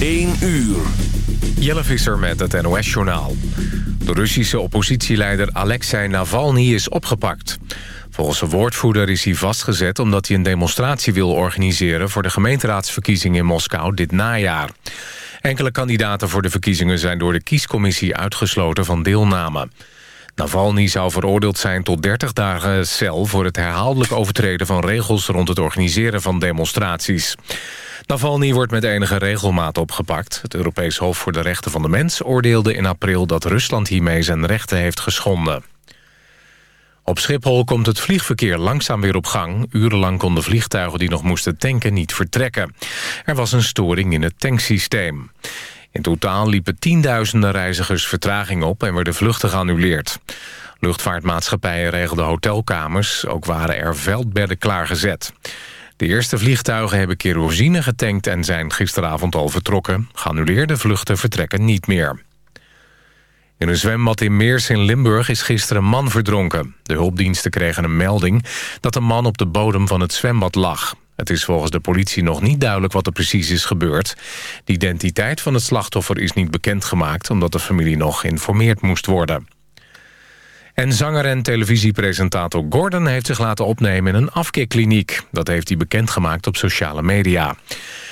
1 uur. Jelle Visser met het NOS-journaal. De Russische oppositieleider Alexei Navalny is opgepakt. Volgens zijn woordvoerder is hij vastgezet omdat hij een demonstratie wil organiseren... voor de gemeenteraadsverkiezingen in Moskou dit najaar. Enkele kandidaten voor de verkiezingen zijn door de kiescommissie uitgesloten van deelname. Navalny zou veroordeeld zijn tot 30 dagen cel... voor het herhaaldelijk overtreden van regels rond het organiseren van demonstraties. Navalny wordt met enige regelmaat opgepakt. Het Europees Hof voor de Rechten van de Mens oordeelde in april... dat Rusland hiermee zijn rechten heeft geschonden. Op Schiphol komt het vliegverkeer langzaam weer op gang. Urenlang konden vliegtuigen die nog moesten tanken niet vertrekken. Er was een storing in het tanksysteem. In totaal liepen tienduizenden reizigers vertraging op... en werden vluchten geannuleerd. Luchtvaartmaatschappijen regelden hotelkamers. Ook waren er veldbedden klaargezet. De eerste vliegtuigen hebben kerosine getankt... en zijn gisteravond al vertrokken. Geannuleerde vluchten vertrekken niet meer. In een zwembad in Meers in Limburg is gisteren een man verdronken. De hulpdiensten kregen een melding dat een man op de bodem van het zwembad lag. Het is volgens de politie nog niet duidelijk wat er precies is gebeurd. De identiteit van het slachtoffer is niet bekendgemaakt... omdat de familie nog geïnformeerd moest worden. En zanger en televisiepresentator Gordon heeft zich laten opnemen in een afkeerkliniek. Dat heeft hij bekendgemaakt op sociale media.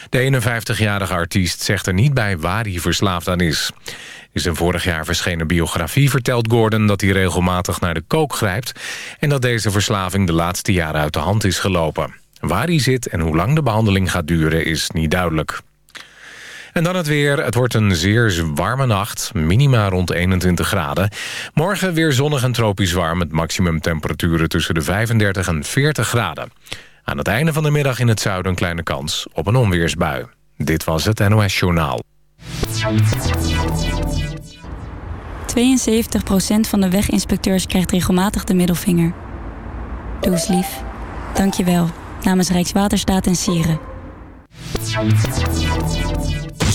De 51-jarige artiest zegt er niet bij waar hij verslaafd aan is. In zijn vorig jaar verschenen biografie vertelt Gordon dat hij regelmatig naar de kook grijpt... en dat deze verslaving de laatste jaren uit de hand is gelopen. Waar hij zit en hoe lang de behandeling gaat duren is niet duidelijk. En dan het weer. Het wordt een zeer warme nacht. Minima rond 21 graden. Morgen weer zonnig en tropisch warm... met maximumtemperaturen tussen de 35 en 40 graden. Aan het einde van de middag in het zuiden een kleine kans op een onweersbui. Dit was het NOS Journaal. 72% van de weginspecteurs krijgt regelmatig de middelvinger. Doe eens lief. Dank je wel. Namens Rijkswaterstaat en Sieren.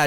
I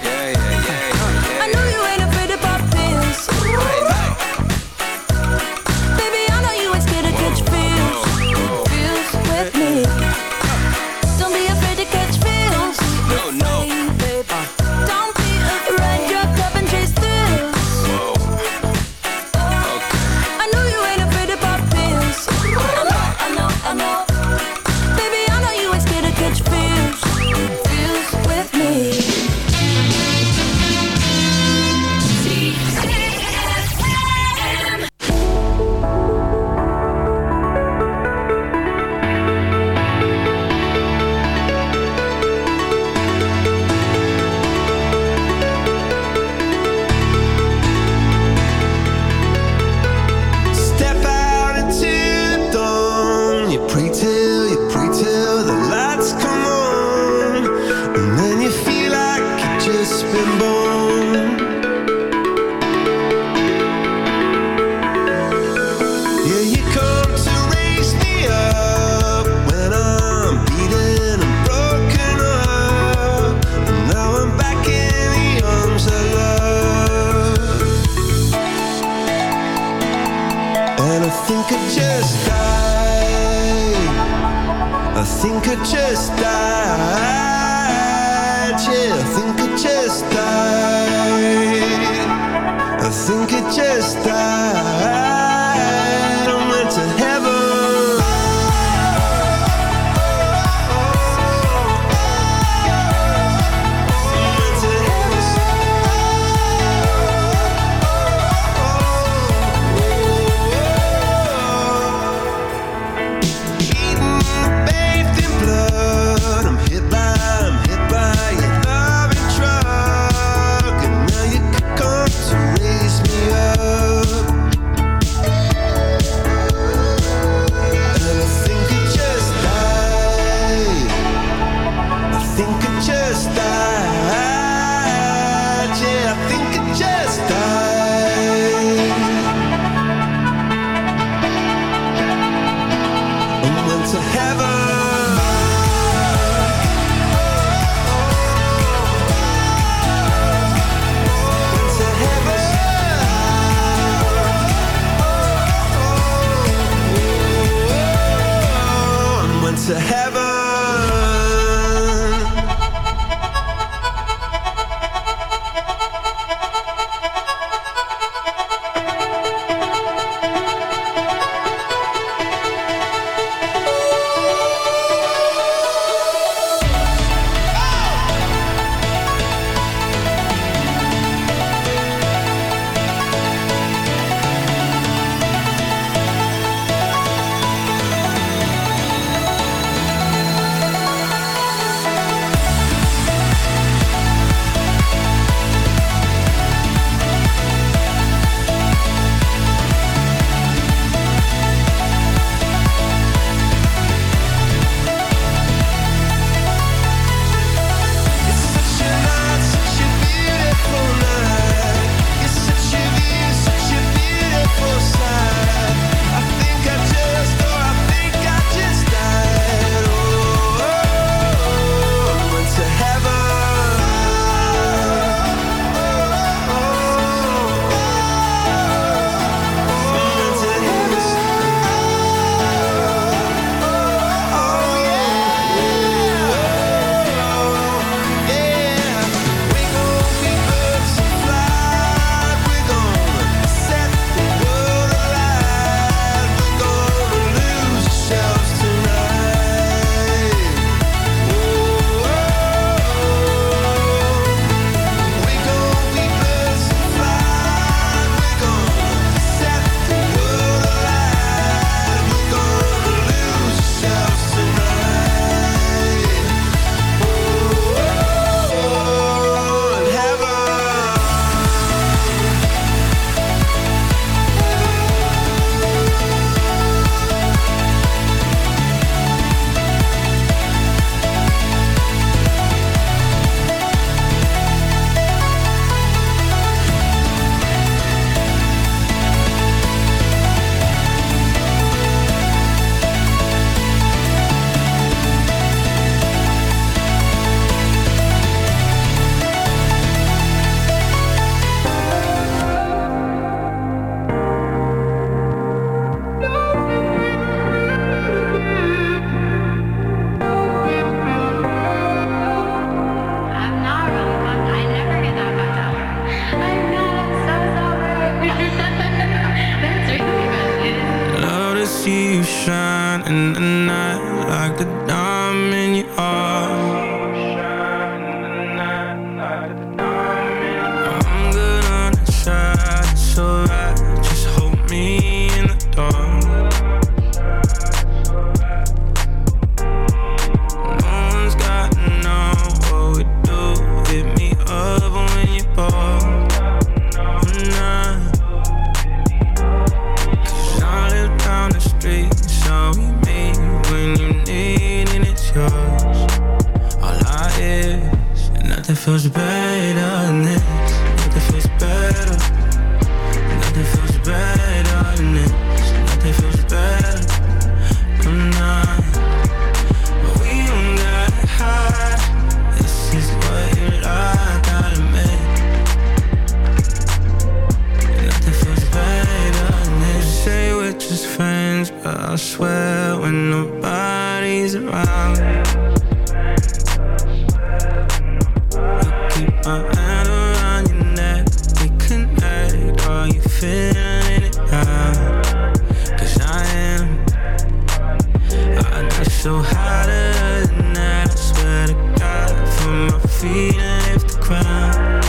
so hotter than that. I swear to God, from my feet and lift the crown.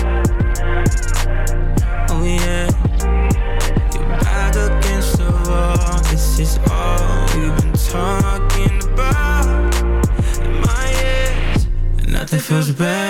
Oh yeah, you're back against the wall. This is all we've been talking about in my ears. Nothing feels better.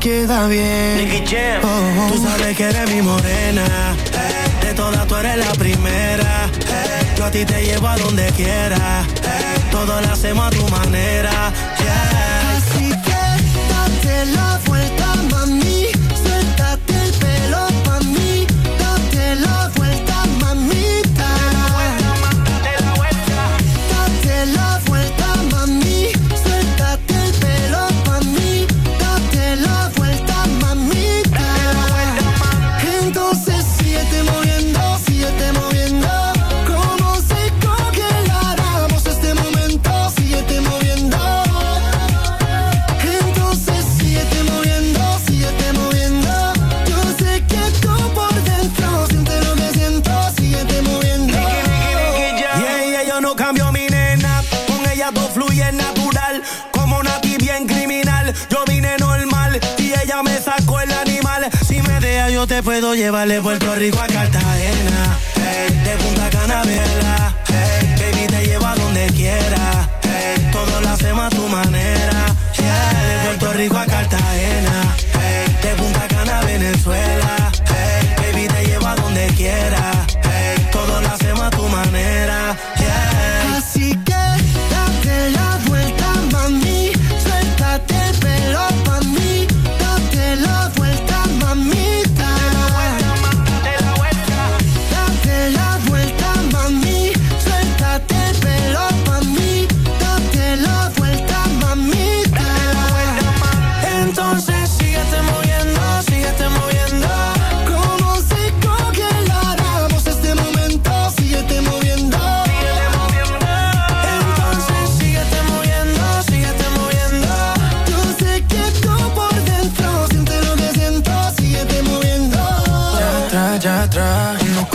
Queda bien. Oh, Tú sabes que eres mi morena. De todas tú eres la primera. eh, Yo a ti te llevo a donde quiera. Todo lo hacemos a tu manera. yeah. Así que date la vuelta, puedo llevar de Puerto Rico a Cartagena. Hey, de Punta Cana, a verla. Hey, baby, te llevo a donde quiera. Hey, todo lo hacemos a tu manera. De Puerto Rico a Cartagena. De Punta Cana, a Venezuela. Baby, te llevo a donde quiera.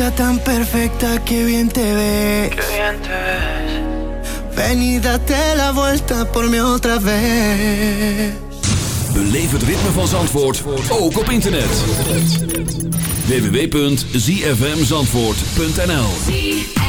Está tan perfecta que bien te ves. Qué bien te ves. Ven y date la vuelta por mí otra vez. Beleef het ritme van Zandvoort, ook op internet. www.zfmzandvoort.nl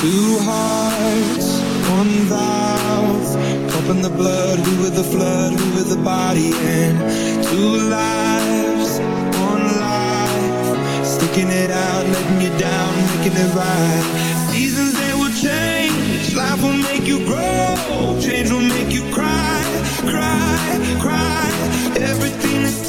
Two hearts, one valve. Pumping the blood, who with the flood, who with the body and two lives, one life. Sticking it out, letting you down, making it right. Seasons they will change, life will make you grow, change will make you cry, cry, cry. Everything is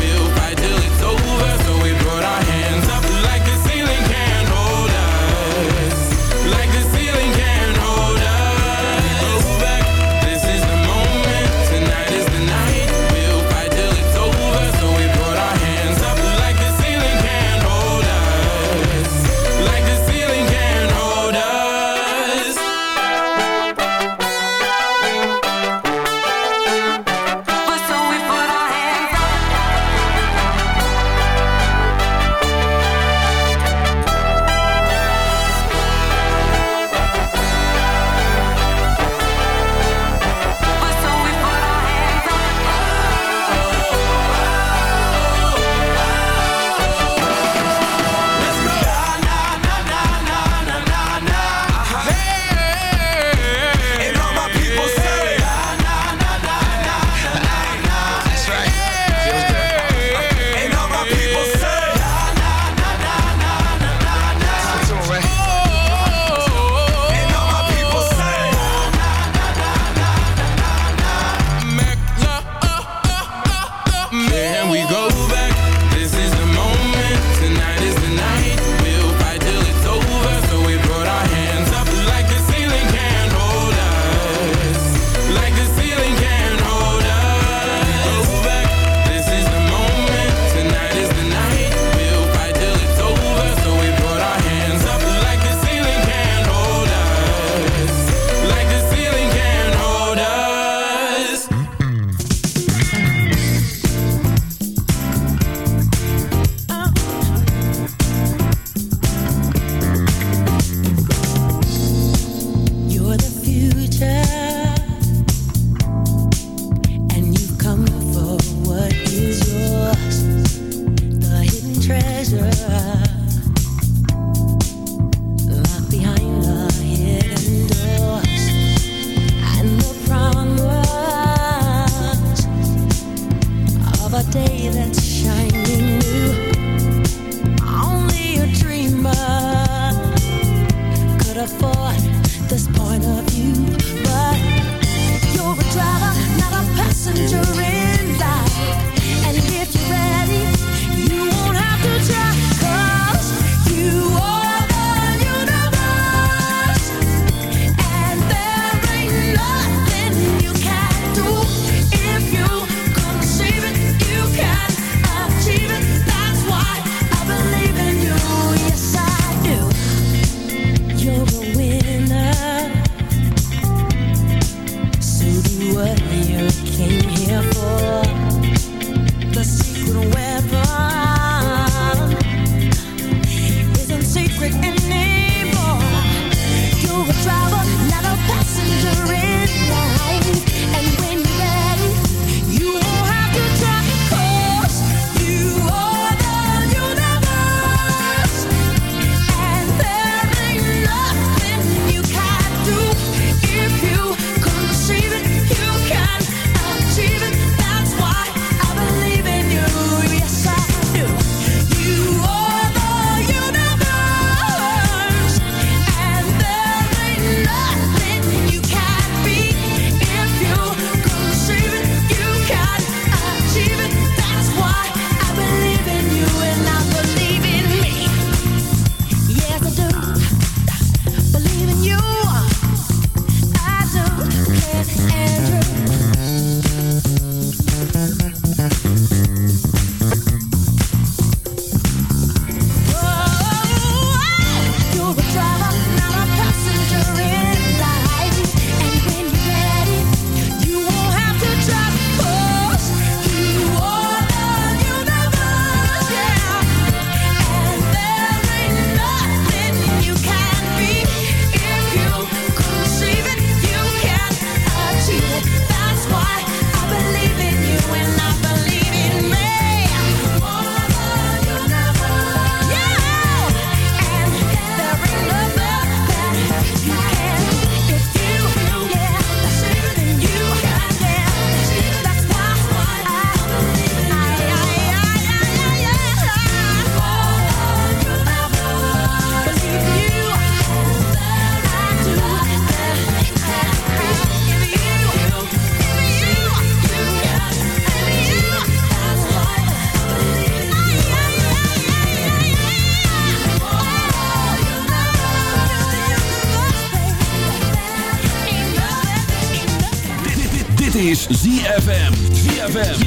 is ZFM. ZFM.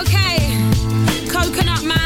Okay, Coconut Man.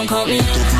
don't call me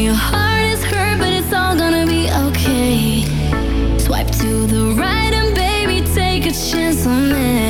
Your heart is hurt, but it's all gonna be okay. Swipe to the right and baby, take a chance on me.